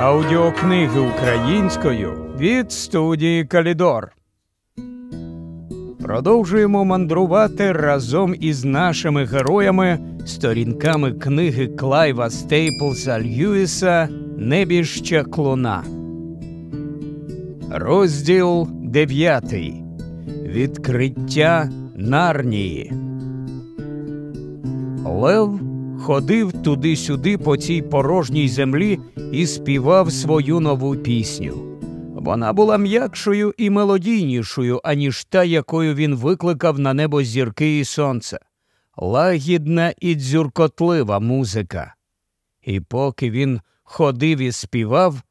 Аудіокниги українською від студії Калідор. Продовжуємо мандрувати разом із нашими героями сторінками книги Клайва Стейплса Льюіса Небіжча клуна. Розділ 9. Відкриття Нарнії. Лев ходив туди-сюди по цій порожній землі і співав свою нову пісню. Вона була м'якшою і мелодійнішою, аніж та, якою він викликав на небо зірки і сонце. Лагідна і дзюркотлива музика. І поки він ходив і співав,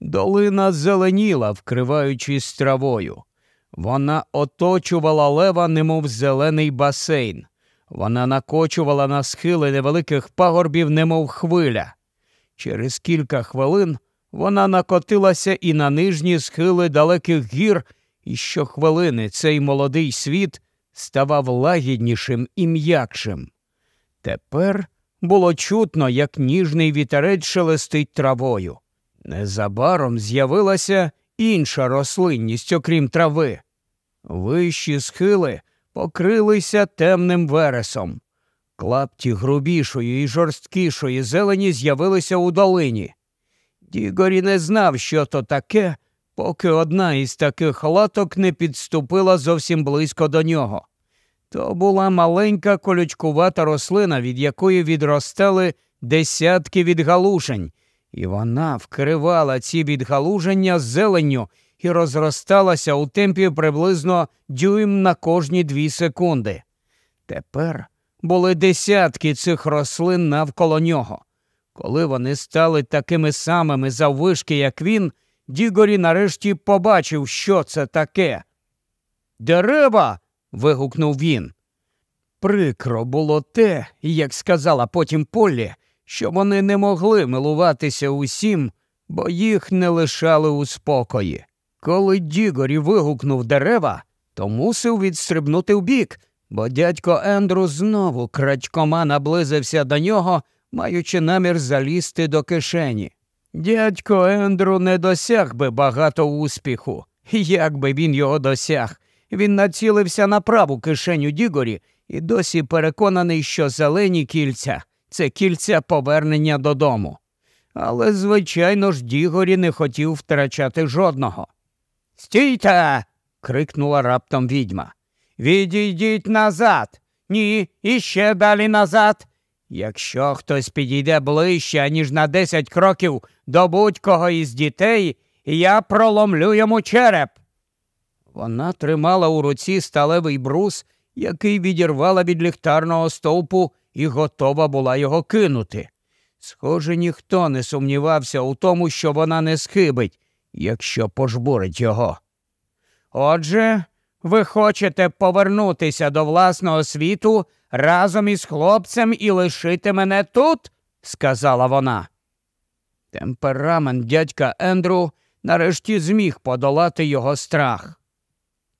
долина зеленіла, вкриваючись травою. Вона оточувала лева, немов зелений басейн. Вона накочувала на схили невеликих пагорбів, немов хвиля. Через кілька хвилин вона накотилася і на нижні схили далеких гір, і щохвилини цей молодий світ ставав лагіднішим і м'якшим. Тепер було чутно, як ніжний вітерець шелестить травою. Незабаром з'явилася інша рослинність, окрім трави. Вищі схили покрилися темним вересом. Клапті грубішої і жорсткішої зелені з'явилися у долині. Дігорі не знав, що то таке, поки одна із таких латок не підступила зовсім близько до нього. То була маленька колючкувата рослина, від якої відростали десятки відгалужень, і вона вкривала ці відгалуження зеленню і розросталася у темпі приблизно дюйм на кожні дві секунди. Тепер були десятки цих рослин навколо нього. Коли вони стали такими самими заввишки, як він, Дігорі нарешті побачив, що це таке. Дерева. вигукнув він. Прикро було те, як сказала потім Поллі, що вони не могли милуватися усім, бо їх не лишали у спокої. Коли Дігорі вигукнув дерева, то мусив відстрибнути вбік, бо дядько Ендру знову крадькома наблизився до нього, маючи намір залізти до кишені. Дядько Ендру не досяг би багато успіху. Як би він його досяг? Він націлився на праву кишеню Дігорі і досі переконаний, що зелені кільця це кільця повернення додому. Але, звичайно ж, Дігорі не хотів втрачати жодного. Стійте. крикнула раптом відьма. Відійдіть назад. Ні, іще далі назад. Якщо хтось підійде ближче, ніж на десять кроків до будь-кого із дітей, я проломлю йому череп. Вона тримала у руці сталевий брус, який відірвала від ліхтарного стовпу і готова була його кинути. Схоже, ніхто не сумнівався у тому, що вона не схибить, якщо пожбурить його. Отже, ви хочете повернутися до власного світу разом із хлопцем і лишити мене тут? сказала вона. Темперамент дядька Ендру нарешті зміг подолати його страх.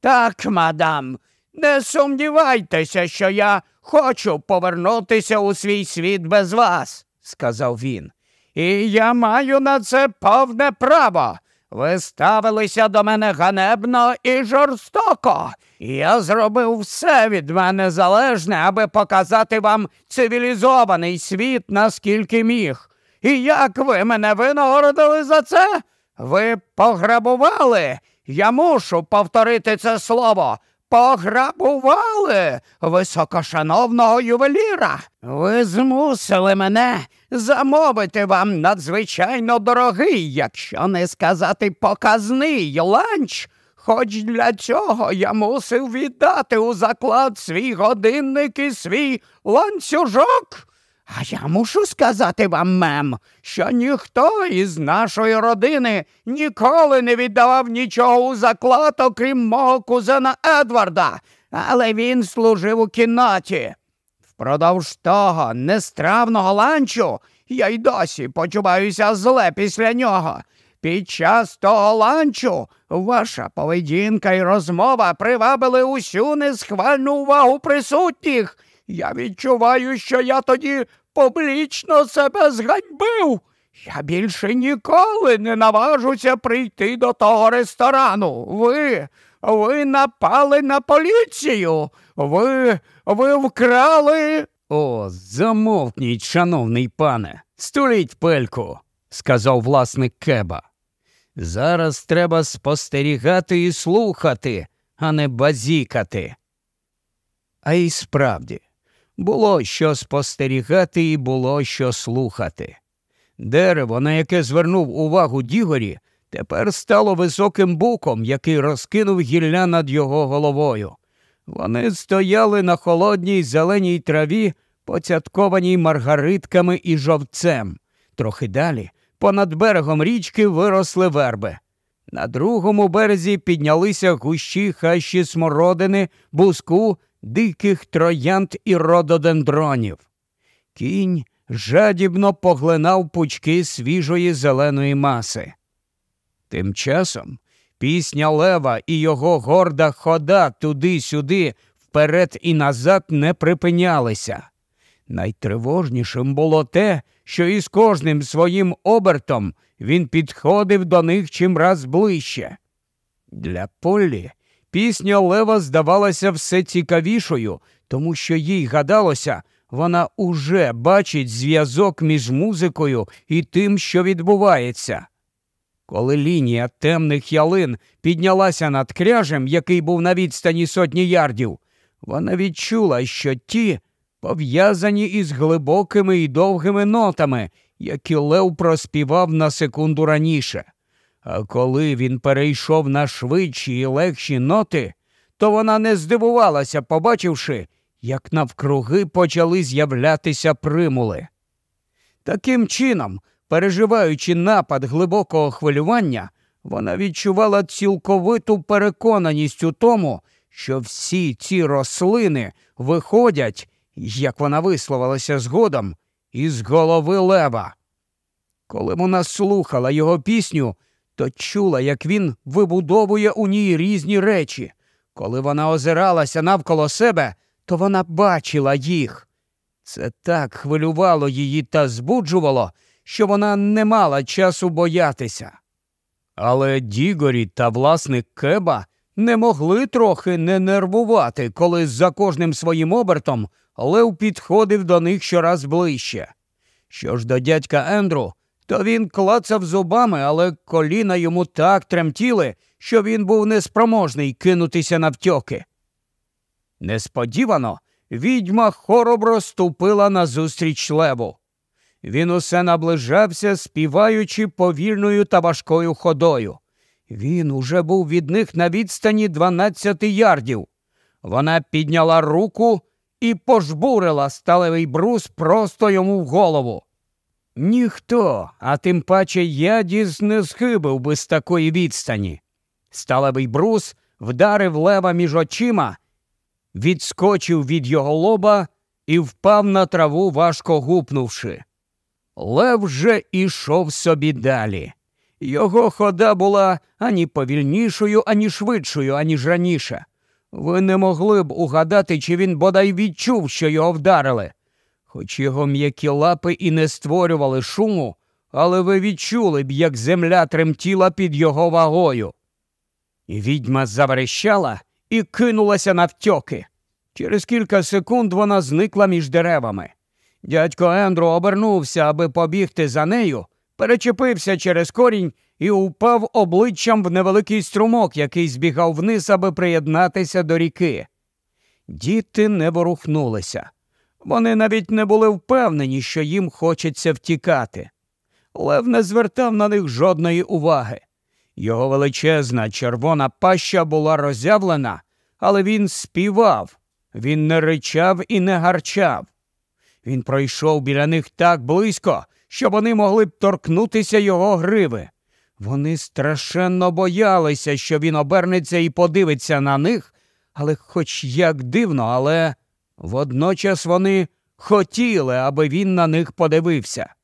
Так, мадам, не сумнівайтеся, що я хочу повернутися у свій світ без вас, сказав він. І я маю на це повне право. Ви ставилися до мене ганебно і жорстоко. Я зробив все від мене залежне, аби показати вам цивілізований світ, наскільки міг. І як ви мене винагородили за це? Ви пограбували? Я мушу повторити це слово. Пограбували високошановного ювеліра. Ви змусили мене замовити вам надзвичайно дорогий, якщо не сказати показний ланч. Хоч для цього я мусив віддати у заклад свій годинник і свій ланцюжок. А я мушу сказати вам, мем, що ніхто із нашої родини ніколи не віддавав нічого у заклад, окрім мого кузена Едварда, але він служив у кімнаті. Впродовж того нестравного ланчу я й досі почуваюся зле після нього. Під час того ланчу ваша поведінка і розмова привабили усю несхвальну увагу присутніх. Я відчуваю, що я тоді публічно себе зганьбив. Я більше ніколи не наважуся прийти до того ресторану. Ви, ви напали на поліцію. Ви, ви вкрали. О, замовкніть, шановний пане, стуліть пельку, сказав власник кеба. Зараз треба спостерігати і слухати, а не базікати. А й справді, було що спостерігати і було що слухати. Дерево, на яке звернув увагу Дігорі, тепер стало високим буком, який розкинув гілля над його головою. Вони стояли на холодній зеленій траві, поцяткованій маргаритками і жовцем. Трохи далі, понад берегом річки, виросли верби. На другому березі піднялися гущі хащі смородини, буску, диких троянд і рододендронів. Кінь жадібно поглинав пучки свіжої зеленої маси. Тим часом пісня Лева і його горда хода туди-сюди, вперед і назад не припинялися. Найтривожнішим було те, що із кожним своїм обертом він підходив до них чимраз ближче. Для Поллі пісня Лева здавалася все цікавішою, тому що їй гадалося, вона уже бачить зв'язок між музикою і тим, що відбувається. Коли лінія темних ялин піднялася над кряжем, який був на відстані сотні ярдів, вона відчула, що ті пов'язані із глибокими і довгими нотами, які Лев проспівав на секунду раніше. А коли він перейшов на швидші і легші ноти, то вона не здивувалася, побачивши, як навкруги почали з'являтися примули. Таким чином, переживаючи напад глибокого хвилювання, вона відчувала цілковиту переконаність у тому, що всі ці рослини виходять, як вона висловилася згодом, із голови лева. Коли вона слухала його пісню, то чула, як він вибудовує у ній різні речі. Коли вона озиралася навколо себе, то вона бачила їх. Це так хвилювало її та збуджувало, що вона не мала часу боятися. Але Дігорі та власник Кеба не могли трохи не нервувати, коли за кожним своїм обертом Лев підходив до них щораз ближче. Що ж до дядька Ендру, то він клацав зубами, але коліна йому так тремтіли, що він був неспроможний кинутися навтьоки. Несподівано відьма хоробро ступила назустріч леву. Він усе наближався, співаючи повільною та важкою ходою. Він уже був від них на відстані дванадцяти ярдів. Вона підняла руку і пожбурила сталевий брус просто йому в голову. Ніхто, а тим паче ядіс не схибив би з такої відстані. Сталевий брус вдарив лева між очима, відскочив від його лоба і впав на траву, важко гупнувши. Лев вже ішов собі далі. Його хода була ані повільнішою, ані швидшою, аніж раніше. Ви не могли б угадати, чи він бодай відчув, що його вдарили. Хоч його м'які лапи і не створювали шуму, але ви відчули б, як земля тремтіла під його вагою. Відьма заверещала і кинулася навтьоки. Через кілька секунд вона зникла між деревами. Дядько Ендру обернувся, аби побігти за нею, перечепився через корінь і упав обличчям в невеликий струмок, який збігав вниз, аби приєднатися до ріки. Діти не ворухнулися. Вони навіть не були впевнені, що їм хочеться втікати. Лев не звертав на них жодної уваги. Його величезна червона паща була роззявлена, але він співав, він не ричав і не гарчав. Він пройшов біля них так близько, що вони могли б торкнутися його гриви. Вони страшенно боялися, що він обернеться і подивиться на них, але, хоч як дивно, але водночас вони хотіли, аби він на них подивився.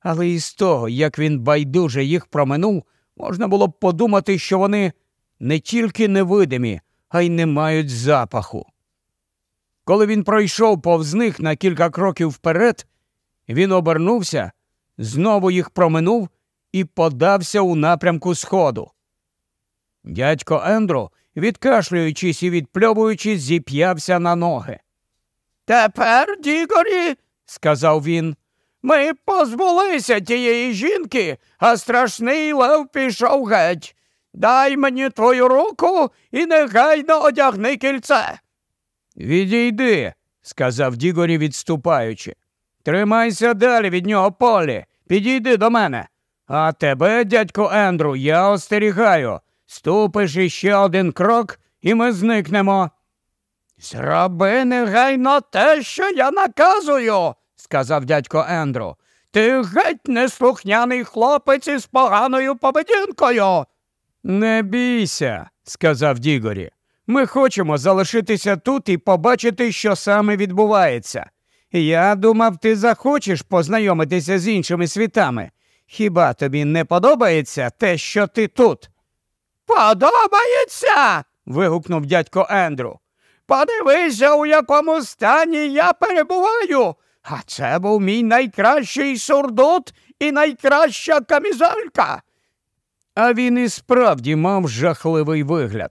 Але із того, як він байдуже їх проминув, можна було б подумати, що вони не тільки невидимі, а й не мають запаху. Коли він пройшов повз них на кілька кроків вперед, Він обернувся, знову їх проминув і подався у напрямку сходу. Дядько Ендру, відкашлюючись і відпльовуючись, зіп'явся на ноги. Тепер, Дігорі, сказав він, ми позбулися тієї жінки, а страшний лев пішов геть. Дай мені твою руку і негайно одягни кільце. Відійди, сказав Дігорі, відступаючи. Тримайся далі від нього полі, підійди до мене. А тебе, дядько Ендру, я остерігаю. Ступиш іще один крок, і ми зникнемо. Зроби негайно те, що я наказую, сказав дядько Ендру. Ти геть неслухняний хлопець із поганою поведінкою. Не бійся, сказав Дігорі. Ми хочемо залишитися тут і побачити, що саме відбувається. Я думав, ти захочеш познайомитися з іншими світами. Хіба тобі не подобається те, що ти тут? Подобається. вигукнув дядько Ендру. Подивися, у якому стані я перебуваю. А це був мій найкращий сурдут і найкраща камізелька. А він і справді мав жахливий вигляд.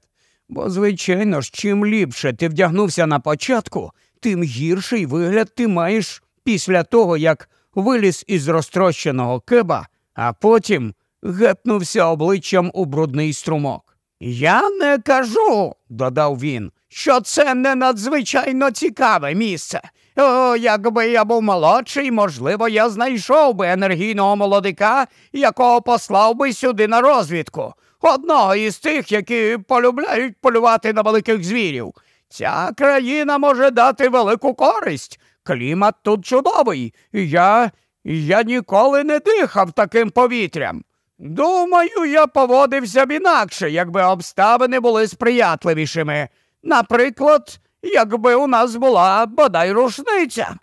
Бо, звичайно ж, чим ліпше ти вдягнувся на початку, тим гірший вигляд ти маєш після того, як виліз із розтрощеного кеба, а потім гепнувся обличчям у брудний струмок. Я не кажу, додав він, що це не надзвичайно цікаве місце. О, якби я був молодший, можливо, я знайшов би енергійного молодика, якого послав би сюди на розвідку. Одного із тих, які полюбляють полювати на великих звірів. Ця країна може дати велику користь. Клімат тут чудовий. Я я ніколи не дихав таким повітрям. Думаю, я поводився б інакше, якби обставини були сприятливішими. Наприклад, якби у нас була бодай рушниця.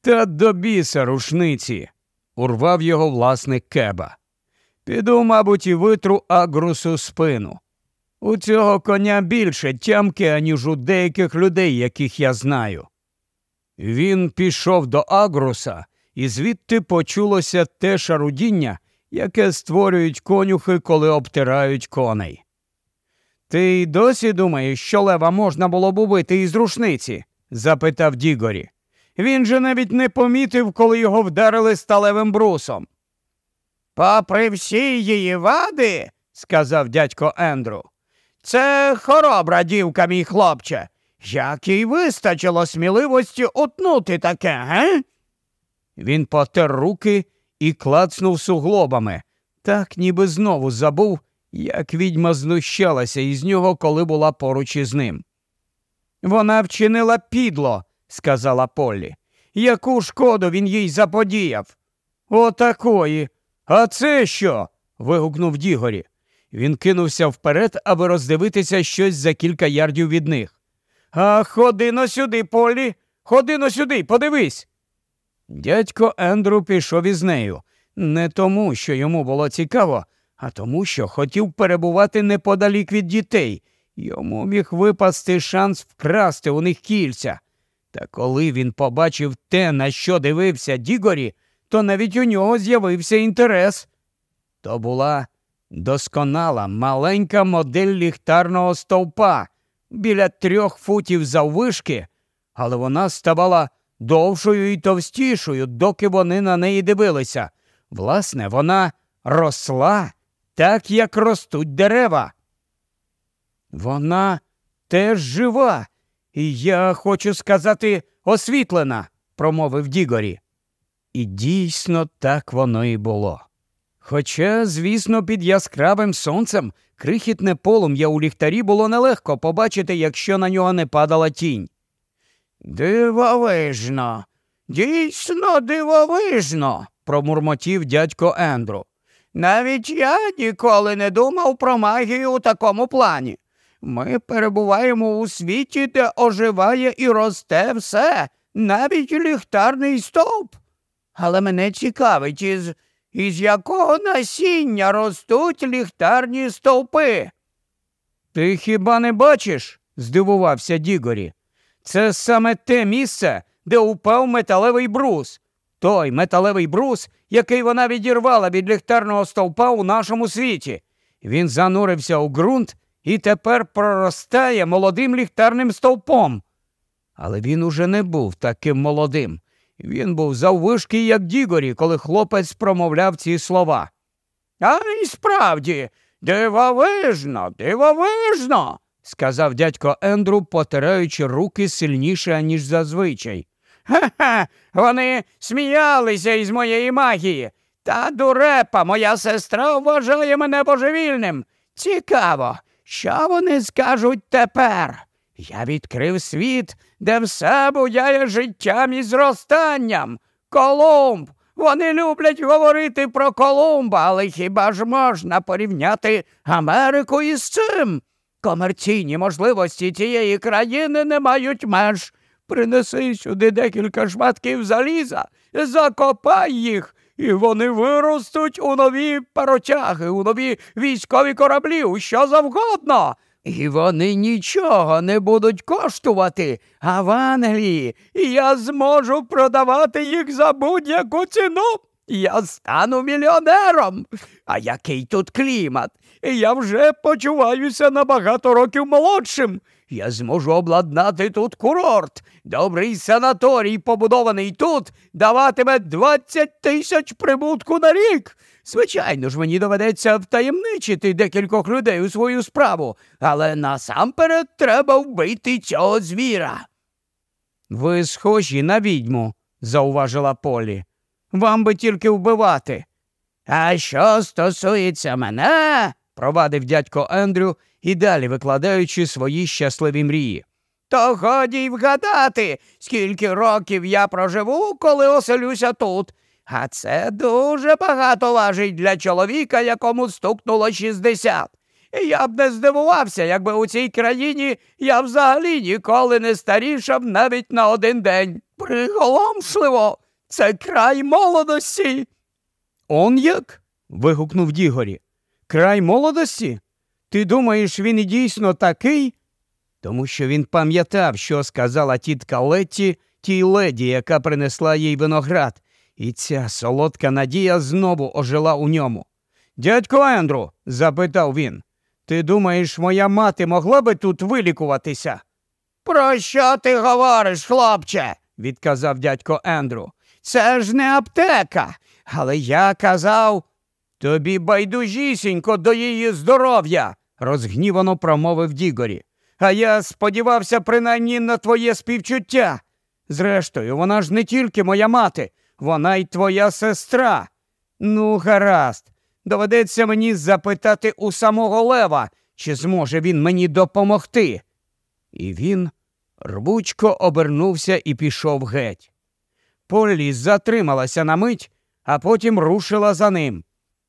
Та до біса рушниці, урвав його власник кеба. Піду, мабуть, і витру агрусу спину. У цього коня більше тямки, аніж у деяких людей, яких я знаю. Він пішов до агруса, і звідти почулося те шарудіння, яке створюють конюхи, коли обтирають коней. Ти й досі думаєш, що лева можна було б убити із рушниці? запитав Дігорі. Він же навіть не помітив, коли його вдарили сталевим брусом. Попри всі її вади, сказав дядько Ендру, це хоробра дівка, мій хлопче. Як їй вистачило сміливості утнути таке, ге? Він потер руки і клацнув суглобами, так ніби знову забув, як відьма знущалася із нього, коли була поруч із ним. Вона вчинила підло, сказала Поллі. Яку шкоду він їй заподіяв? Отакої. А це що? вигукнув Дігорі. Він кинувся вперед, аби роздивитися щось за кілька ярдів від них. А ходи но сюди, Полі, ходи но сюди, подивись. Дядько Ендру пішов із нею, не тому, що йому було цікаво, а тому, що хотів перебувати неподалік від дітей. Йому міг випасти шанс вкрасти у них кільця. Та коли він побачив те, на що дивився Дігорі, то навіть у нього з'явився інтерес. То була досконала маленька модель ліхтарного стовпа біля трьох футів заввишки, але вона ставала довшою і товстішою, доки вони на неї дивилися. Власне, вона росла так, як ростуть дерева. Вона теж жива, і я хочу сказати, освітлена, промовив Дігорі. І дійсно так воно і було. Хоча, звісно, під яскравим сонцем крихітне полум'я у ліхтарі було нелегко побачити, якщо на нього не падала тінь. Дивовижно, дійсно дивовижно, промурмотів дядько Ендру. Навіть я ніколи не думав про магію у такому плані. Ми перебуваємо у світі, де оживає і росте все, навіть ліхтарний стовп. Але мене цікавить, із, із якого насіння ростуть ліхтарні стовпи. Ти хіба не бачиш? здивувався Дігорі. Це саме те місце, де упав металевий брус. той металевий брус, який вона відірвала від ліхтарного стовпа у нашому світі. Він занурився у ґрунт і тепер проростає молодим ліхтарним стовпом. Але він уже не був таким молодим. Він був заввишки, як Дігорі, коли хлопець промовляв ці слова. А й справді, дивовижно, дивовижно, сказав дядько Ендру, потираючи руки сильніше, ніж зазвичай. Ха-ха, вони сміялися із моєї магії. Та дурепа, моя сестра вважає мене божевільним. Цікаво, що вони скажуть тепер? Я відкрив світ, де все буяє життям і зростанням. Колумб. Вони люблять говорити про Колумба, але хіба ж можна порівняти Америку із цим? Комерційні можливості цієї країни не мають меж. Принеси сюди декілька шматків заліза, закопай їх, і вони виростуть у нові паротяги, у нові військові кораблі, у що завгодно. І вони нічого не будуть коштувати, а в Англії я зможу продавати їх за будь-яку ціну. Я стану мільйонером. А який тут клімат? Я вже почуваюся на багато років молодшим. Я зможу обладнати тут курорт. Добрий санаторій, побудований тут, даватиме 20 тисяч прибутку на рік. Звичайно ж, мені доведеться втаємничити декількох людей у свою справу, але насамперед треба вбити цього звіра. Ви схожі на відьму, зауважила Полі. Вам би тільки вбивати. А що стосується мене, провадив дядько Ендрю і далі викладаючи свої щасливі мрії. То годі й вгадати, скільки років я проживу, коли оселюся тут. А це дуже багато важить для чоловіка, якому стукнуло 60. І я б не здивувався, якби у цій країні я взагалі ніколи не старішав навіть на один день. Приголомшливо, це край молодості. Он як? вигукнув Дігорі. Край молодості? Ти думаєш, він і дійсно такий? Тому що він пам'ятав, що сказала тітка Летті тій леді, яка принесла їй виноград, і ця солодка надія знову ожила у ньому. Дядько Ендру, запитав він, ти думаєш, моя мати могла би тут вилікуватися? Про що ти говориш, хлопче? відказав дядько Ендру. Це ж не аптека. Але я казав тобі байдужісінько до її здоров'я, розгнівано промовив Дігорі. А я сподівався принаймні на твоє співчуття. Зрештою, вона ж не тільки моя мати, вона й твоя сестра. Ну, гаразд, доведеться мені запитати у самого Лева, чи зможе він мені допомогти. І він рвучко обернувся і пішов геть. Полі затрималася на мить, а потім рушила за ним.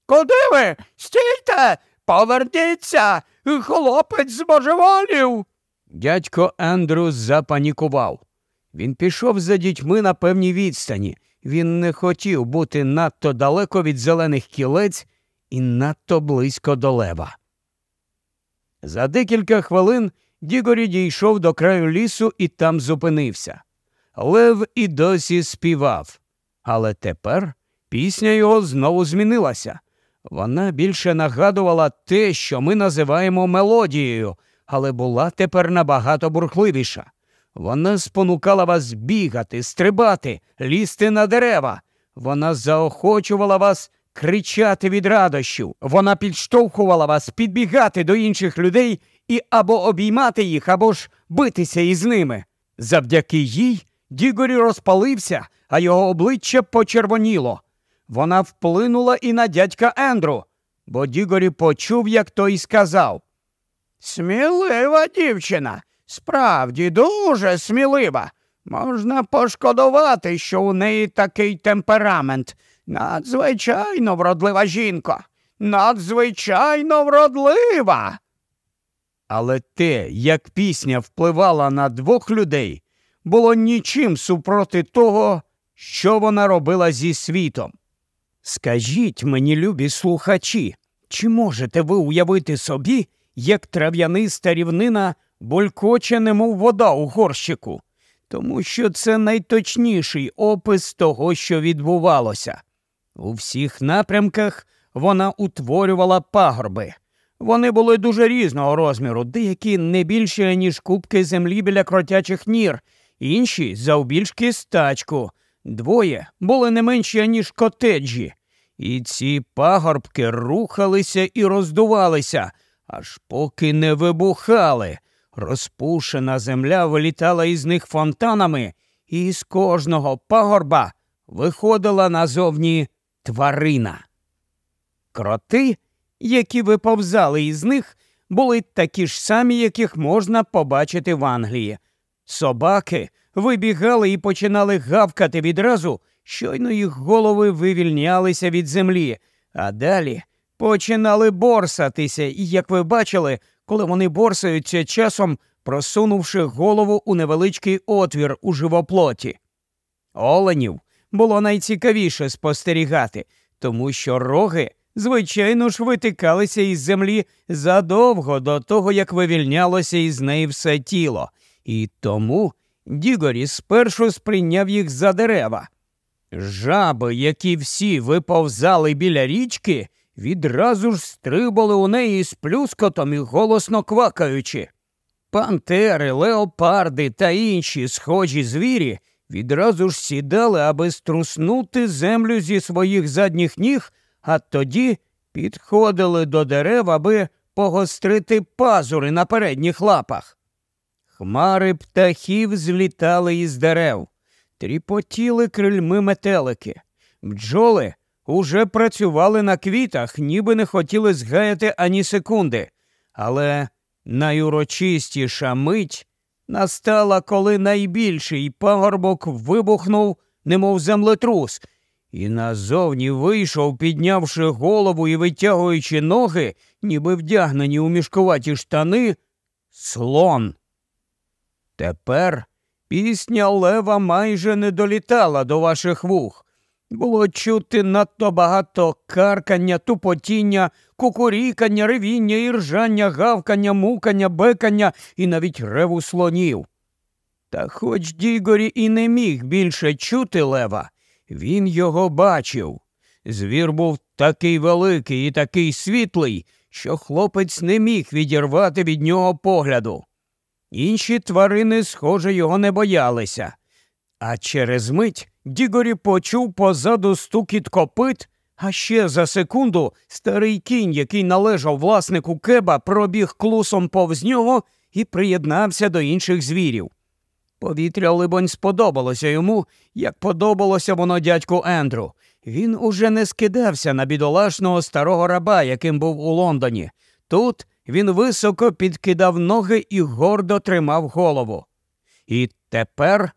Куди ви? Стійте, поверніться, хлопець збожеволів. Дядько Ендрю запанікував. Він пішов за дітьми на певній відстані. Він не хотів бути надто далеко від зелених кілець і надто близько до лева. За декілька хвилин Дігорі дійшов до краю лісу і там зупинився. Лев і досі співав, але тепер пісня його знову змінилася. Вона більше нагадувала те, що ми називаємо мелодією, але була тепер набагато бурхливіша. Вона спонукала вас бігати, стрибати, лізти на дерева. Вона заохочувала вас кричати від радощів. Вона підштовхувала вас підбігати до інших людей і або обіймати їх, або ж битися із ними. Завдяки їй Дігорі розпалився, а його обличчя почервоніло. Вона вплинула і на дядька Ендру, бо Дігорі почув, як той сказав. Смілива дівчина, справді дуже смілива. Можна пошкодувати, що у неї такий темперамент. Надзвичайно вродлива жінка, надзвичайно вродлива. Але те, як пісня впливала на двох людей, було нічим супроти того, що вона робила зі світом. Скажіть мені, любі слухачі, чи можете ви уявити собі, як трав'яниста рівнина булькоче, немов вода у горщику? тому що це найточніший опис того, що відбувалося. У всіх напрямках вона утворювала пагорби. Вони були дуже різного розміру, деякі не більші, ніж кубки землі біля кротячих нір, інші завбільшки стачку. Двоє були не менші, ніж котеджі. І ці пагорбки рухалися і роздувалися, аж поки не вибухали. Розпушена земля вилітала із них фонтанами, і з кожного пагорба виходила назовні тварина. Кроти, які виповзали із них, були такі ж самі, яких можна побачити в Англії. Собаки вибігали і починали гавкати відразу, щойно їх голови вивільнялися від землі, а далі починали борсатися, і, як ви бачили, коли вони борсаються часом, просунувши голову у невеличкий отвір у живоплоті. Оленів було найцікавіше спостерігати, тому що роги, звичайно ж, витикалися із землі задовго до того, як вивільнялося із неї все тіло, і тому Дігорі спершу сприйняв їх за дерева. Жаби, які всі виповзали біля річки, відразу ж стрибали у неї з плюскотом і голосно квакаючи. Пантери, леопарди та інші схожі звірі відразу ж сідали, аби струснути землю зі своїх задніх ніг, а тоді підходили до дерев, аби погострити пазури на передніх лапах. Хмари птахів злітали із дерев, тріпотіли крильми метелики, бджоли уже працювали на квітах, ніби не хотіли згаяти ані секунди, але найурочистіша мить настала, коли найбільший пагорбок вибухнув, немов землетрус, і назовні вийшов, піднявши голову і витягуючи ноги, ніби вдягнені у мішкуваті штани, слон. Тепер пісня Лева майже не долітала до ваших вух. Було чути надто багато каркання, тупотіння, кукурікання, ревіння, іржання, гавкання, мукання, бекання і навіть реву слонів. Та хоч Дігорі і не міг більше чути лева, він його бачив. Звір був такий великий і такий світлий, що хлопець не міг відірвати від нього погляду. Інші тварини, схоже, його не боялися. А через мить Дігорі почув позаду стукіт копит, а ще за секунду старий кінь, який належав власнику кеба, пробіг клусом повз нього і приєднався до інших звірів. Повітря, либонь, сподобалося йому, як подобалося воно дядьку Ендру. Він уже не скидався на бідолашного старого раба, яким був у Лондоні. Тут він високо підкидав ноги і гордо тримав голову. І тепер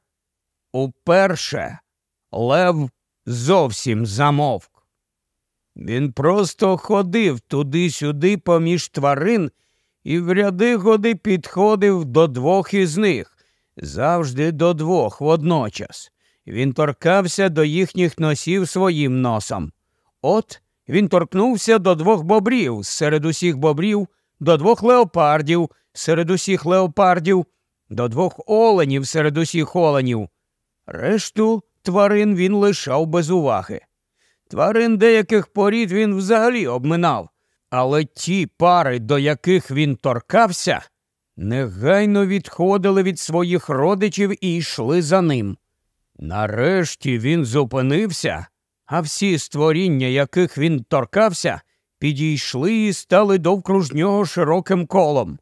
уперше Лев зовсім замовк. Він просто ходив туди-сюди поміж тварин і в ряди годи підходив до двох із них, завжди до двох водночас. Він торкався до їхніх носів своїм носом. От він торкнувся до двох бобрів серед усіх бобрів, до двох леопардів серед усіх леопардів, до двох оленів серед усіх оленів. Решту тварин він лишав без уваги. Тварин деяких порід він взагалі обминав, але ті пари, до яких він торкався, негайно відходили від своїх родичів і йшли за ним. Нарешті він зупинився, а всі створіння, яких він торкався, підійшли і стали довкруж нього широким колом.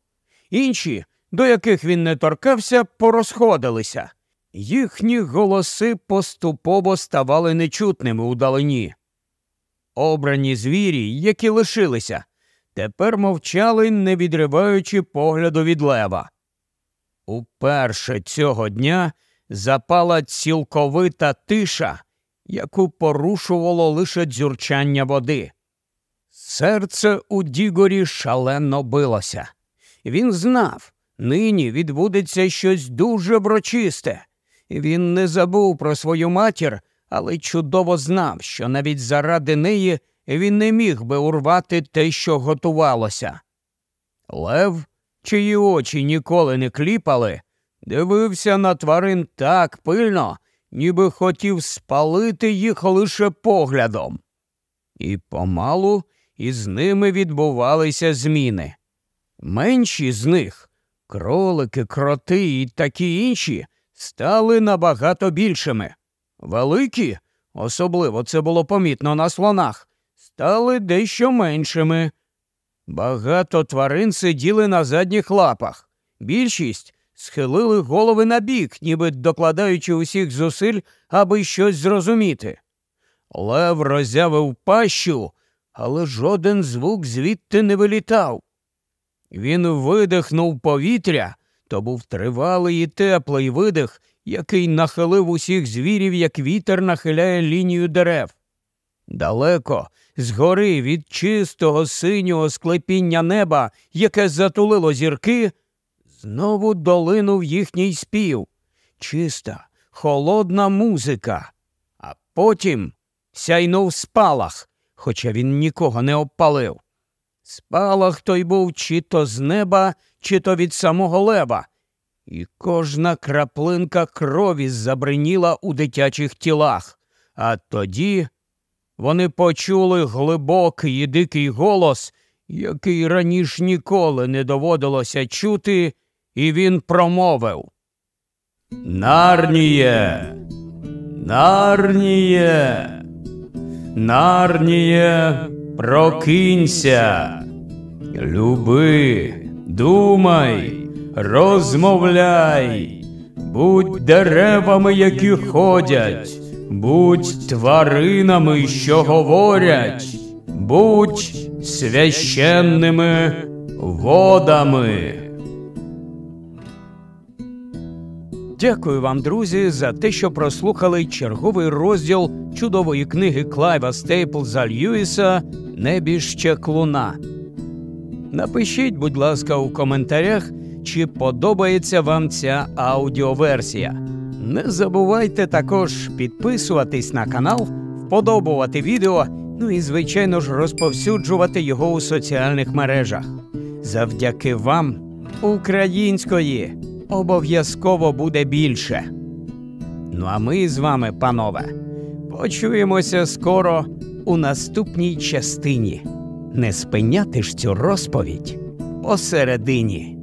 Інші, до яких він не торкався, порозходилися. Їхні голоси поступово ставали нечутними удалині. Обрані звірі, які лишилися, тепер мовчали, не відриваючи погляду від лева. Уперше цього дня запала цілковита тиша, яку порушувало лише дзюрчання води. Серце у Дігорі шалено билося. Він знав, нині відбудеться щось дуже врочисте. Він не забув про свою матір, але чудово знав, що навіть заради неї він не міг би урвати те, що готувалося. Лев, чиї очі ніколи не кліпали, дивився на тварин так пильно, ніби хотів спалити їх лише поглядом. І помалу із ними відбувалися зміни. Менші з них кролики, кроти і такі інші стали набагато більшими. Великі, особливо це було помітно на слонах, стали дещо меншими. Багато тварин сиділи на задніх лапах. Більшість схилили голови на бік, ніби докладаючи усіх зусиль, аби щось зрозуміти. Лев роззявив пащу, але жоден звук звідти не вилітав. Він видихнув повітря, то був тривалий і теплий видих, який нахилив усіх звірів, як вітер нахиляє лінію дерев. Далеко, згори від чистого синього склепіння неба, яке затулило зірки, знову долинув їхній спів, чиста, холодна музика, а потім сяйнув спалах, хоча він нікого не обпалив. Спалах той був чи то з неба, чи то від самого лева, і кожна краплинка крові забриніла у дитячих тілах, а тоді вони почули глибокий і дикий голос, який раніше ніколи не доводилося чути, і він промовив. Нарніє, нарніє, нарніє, прокинься, люби, думай, розмовляй, будь деревами, які ходять, будь тваринами, що говорять, будь священними водами. Дякую вам, друзі, за те, що прослухали черговий розділ чудової книги Клайва Стейплза Льюіса Небіжче клуна. Напишіть, будь ласка, у коментарях, чи подобається вам ця аудіоверсія. Не забувайте також підписуватись на канал, вподобувати відео, ну і, звичайно ж, розповсюджувати його у соціальних мережах. Завдяки вам, української, обов'язково буде більше. Ну а ми з вами, панове, почуємося скоро у наступній частині. Не спиняти ж цю розповідь посередині.